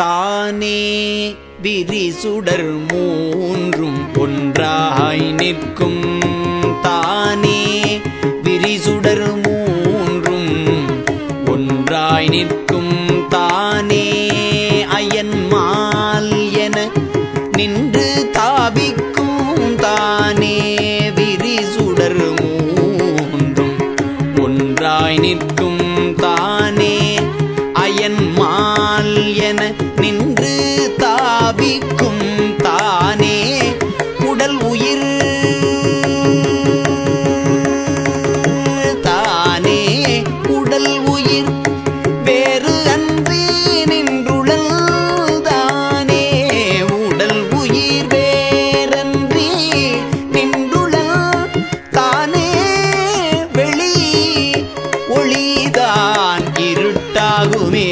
தானே விரிசுடர் மூன்றும் ஒன்றாய் நிற்கும். தானே விரிசுடர் மூன்றும் ஒன்றாய் நிற்கும். தானே அயன்மால் என நின்று தாபிக்கும். தானே விரிசுடர் மூன்றும் ஒன்றாய் நிற்கும். தானே அயன்மால் என ஆகுமே.